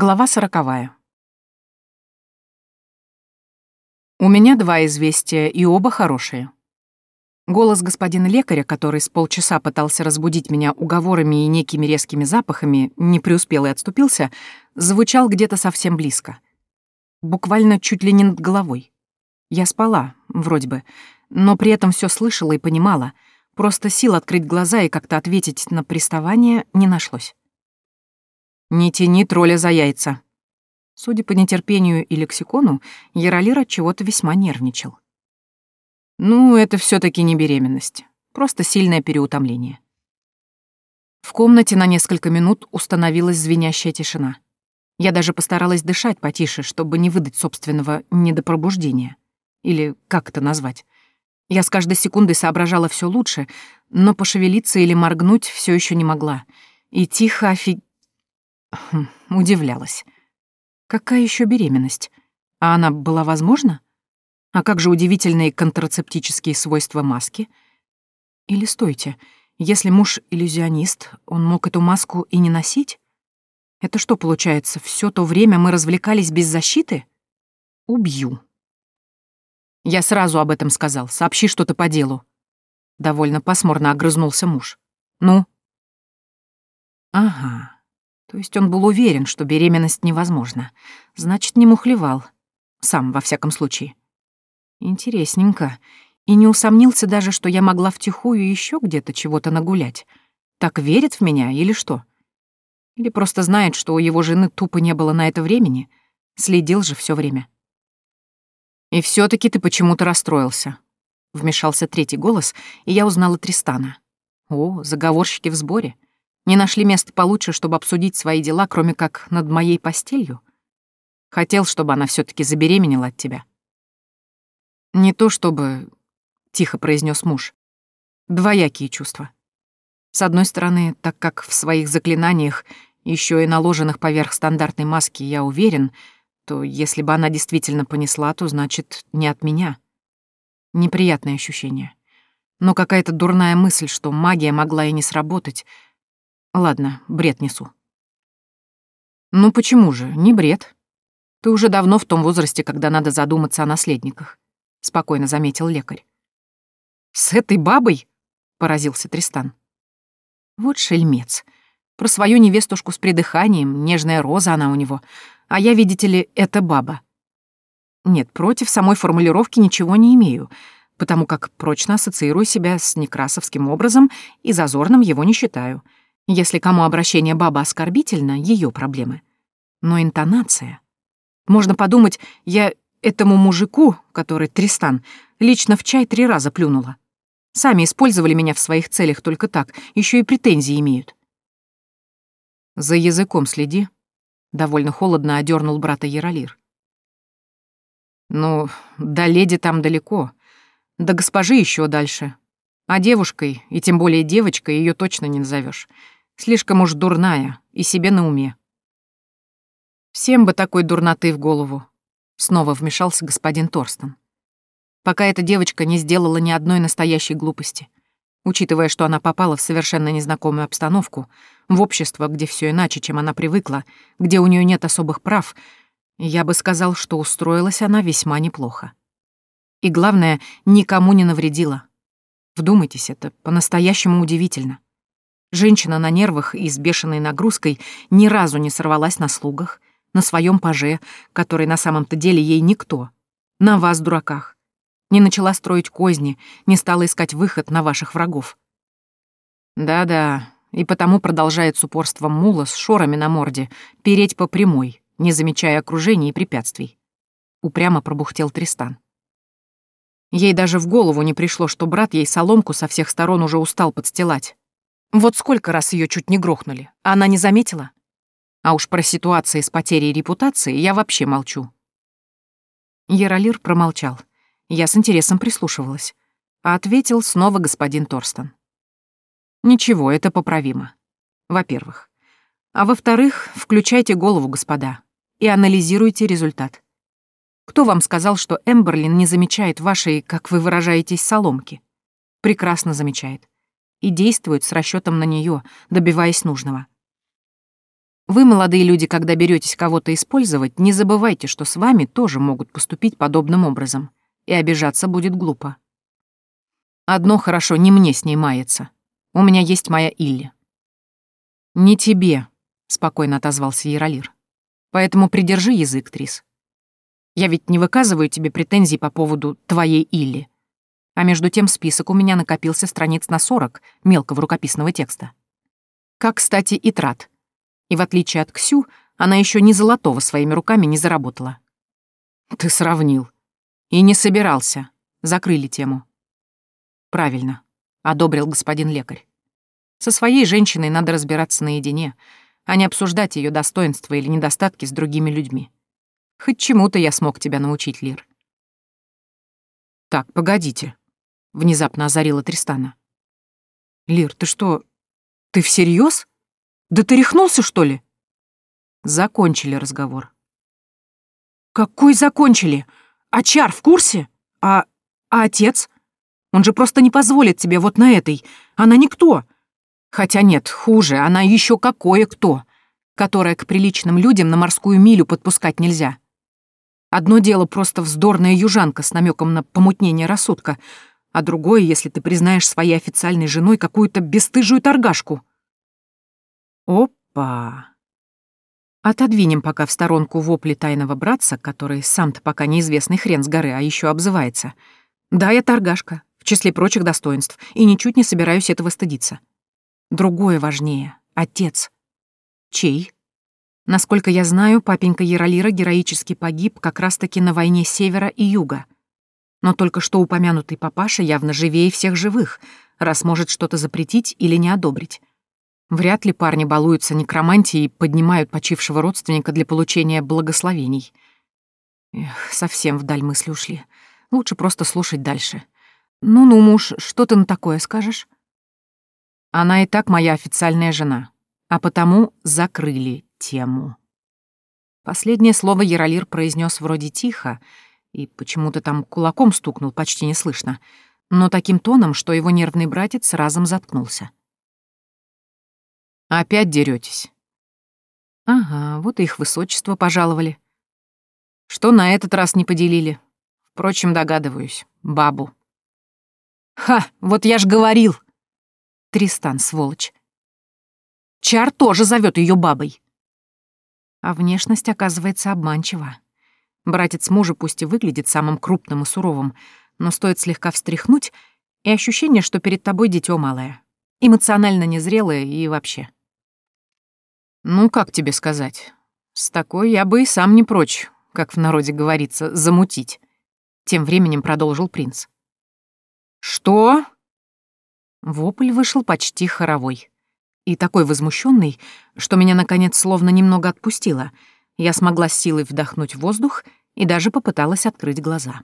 Глава сороковая. У меня два известия, и оба хорошие. Голос господина лекаря, который с полчаса пытался разбудить меня уговорами и некими резкими запахами, не преуспел и отступился, звучал где-то совсем близко. Буквально чуть ли не над головой. Я спала, вроде бы, но при этом все слышала и понимала, просто сил открыть глаза и как-то ответить на приставание не нашлось. «Не тяни тролля за яйца». Судя по нетерпению и лексикону, Яролир от чего-то весьма нервничал. Ну, это все таки не беременность, просто сильное переутомление. В комнате на несколько минут установилась звенящая тишина. Я даже постаралась дышать потише, чтобы не выдать собственного недопробуждения. Или как это назвать? Я с каждой секундой соображала все лучше, но пошевелиться или моргнуть все еще не могла. И тихо офиг... Хм, удивлялась. Какая еще беременность? А она была возможна? А как же удивительные контрацептические свойства маски? Или стойте, если муж иллюзионист, он мог эту маску и не носить? Это что получается, все то время мы развлекались без защиты? Убью. Я сразу об этом сказал, сообщи что-то по делу. Довольно пасмурно огрызнулся муж. Ну? Ага. То есть он был уверен, что беременность невозможна. Значит, не мухлевал. Сам, во всяком случае. Интересненько. И не усомнился даже, что я могла втихую еще где-то чего-то нагулять. Так верит в меня или что? Или просто знает, что у его жены тупо не было на это времени? Следил же все время. И все таки ты почему-то расстроился. Вмешался третий голос, и я узнала Тристана. О, заговорщики в сборе. Не нашли места получше, чтобы обсудить свои дела, кроме как над моей постелью? Хотел, чтобы она все таки забеременела от тебя. Не то чтобы... Тихо произнес муж. Двоякие чувства. С одной стороны, так как в своих заклинаниях, еще и наложенных поверх стандартной маски, я уверен, то если бы она действительно понесла, то значит, не от меня. Неприятное ощущение. Но какая-то дурная мысль, что магия могла и не сработать — Ладно, бред несу. Ну почему же, не бред. Ты уже давно в том возрасте, когда надо задуматься о наследниках, спокойно заметил лекарь. С этой бабой? поразился Тристан. Вот шельмец. Про свою невестушку с придыханием, нежная роза она у него. А я, видите ли, это баба. Нет, против самой формулировки ничего не имею, потому как прочно ассоциирую себя с некрасовским образом и зазорным его не считаю — если кому обращение баба оскорбительно, ее проблемы. Но интонация... Можно подумать, я этому мужику, который Тристан, лично в чай три раза плюнула. Сами использовали меня в своих целях только так, еще и претензии имеют. «За языком следи», — довольно холодно одернул брата Яролир. «Ну, до леди там далеко, до госпожи еще дальше. А девушкой, и тем более девочкой, ее точно не назовешь. Слишком уж дурная и себе на уме. Всем бы такой дурноты в голову. Снова вмешался господин Торстон. Пока эта девочка не сделала ни одной настоящей глупости. Учитывая, что она попала в совершенно незнакомую обстановку, в общество, где все иначе, чем она привыкла, где у нее нет особых прав, я бы сказал, что устроилась она весьма неплохо. И главное, никому не навредила. Вдумайтесь, это по-настоящему удивительно. Женщина на нервах и с бешеной нагрузкой ни разу не сорвалась на слугах, на своем паже, который на самом-то деле ей никто, на вас, дураках. Не начала строить козни, не стала искать выход на ваших врагов. Да-да, и потому продолжает с упорством мула с шорами на морде переть по прямой, не замечая окружения и препятствий. Упрямо пробухтел Тристан. Ей даже в голову не пришло, что брат ей соломку со всех сторон уже устал подстилать, вот сколько раз ее чуть не грохнули, а она не заметила? А уж про ситуации с потерей репутации я вообще молчу. Яролир промолчал. Я с интересом прислушивалась. А ответил снова господин Торстон. Ничего, это поправимо. Во-первых. А во-вторых, включайте голову, господа, и анализируйте результат. Кто вам сказал, что Эмберлин не замечает вашей, как вы выражаетесь, соломки? Прекрасно замечает и действует с расчетом на нее, добиваясь нужного. Вы, молодые люди, когда беретесь кого-то использовать, не забывайте, что с вами тоже могут поступить подобным образом, и обижаться будет глупо. Одно хорошо, не мне с ней маяться. У меня есть моя Илли. Не тебе, спокойно отозвался Яролир. Поэтому придержи язык, Трис. Я ведь не выказываю тебе претензий по поводу твоей Илли. А между тем список у меня накопился страниц на 40 мелкого рукописного текста. Как, кстати, и трат. И в отличие от Ксю, она еще ни золотого своими руками не заработала. Ты сравнил. И не собирался. Закрыли тему. Правильно, одобрил господин лекарь. Со своей женщиной надо разбираться наедине, а не обсуждать ее достоинства или недостатки с другими людьми. Хоть чему-то я смог тебя научить, Лир. Так, погодите. Внезапно озарила Тристана. Лир, ты что, ты всерьез? Да ты рехнулся, что ли? Закончили разговор. Какой закончили? А Чар в курсе? А... а отец? Он же просто не позволит тебе вот на этой. Она никто. Хотя нет, хуже, она еще какое кто, которое к приличным людям на морскую милю подпускать нельзя. Одно дело просто вздорная южанка с намеком на помутнение рассудка, а другое, если ты признаешь своей официальной женой какую-то бесстыжую торгашку. Опа! Отодвинем пока в сторонку вопли тайного братца, который сам-то пока неизвестный хрен с горы, а еще обзывается. Да, я торгашка, в числе прочих достоинств, и ничуть не собираюсь этого стыдиться. Другое важнее — отец. Чей? Насколько я знаю, папенька Яролира героически погиб как раз-таки на войне Севера и Юга. Но только что упомянутый папаша явно живее всех живых, раз может что-то запретить или не одобрить. Вряд ли парни балуются некромантией и поднимают почившего родственника для получения благословений. Эх, совсем вдаль мысли ушли. Лучше просто слушать дальше. Ну-ну, муж, что ты на такое скажешь? Она и так моя официальная жена, а потому закрыли тему. Последнее слово Яролир произнес вроде тихо, и почему-то там кулаком стукнул почти неслышно, но таким тоном, что его нервный братец разом заткнулся. «Опять деретесь? «Ага, вот и их высочество пожаловали. Что на этот раз не поделили? Впрочем, догадываюсь, бабу». «Ха, вот я ж говорил!» Тристан, сволочь. Чар тоже зовет ее бабой. А внешность оказывается обманчива. Братец мужа пусть и выглядит самым крупным и суровым, но стоит слегка встряхнуть, и ощущение, что перед тобой дитё малое. Эмоционально незрелое и вообще. Ну, как тебе сказать? С такой я бы и сам не прочь, как в народе говорится, замутить. Тем временем продолжил принц. Что? Вопль вышел почти хоровой. И такой возмущенный, что меня, наконец, словно немного отпустило. Я смогла силой вдохнуть воздух и даже попыталась открыть глаза.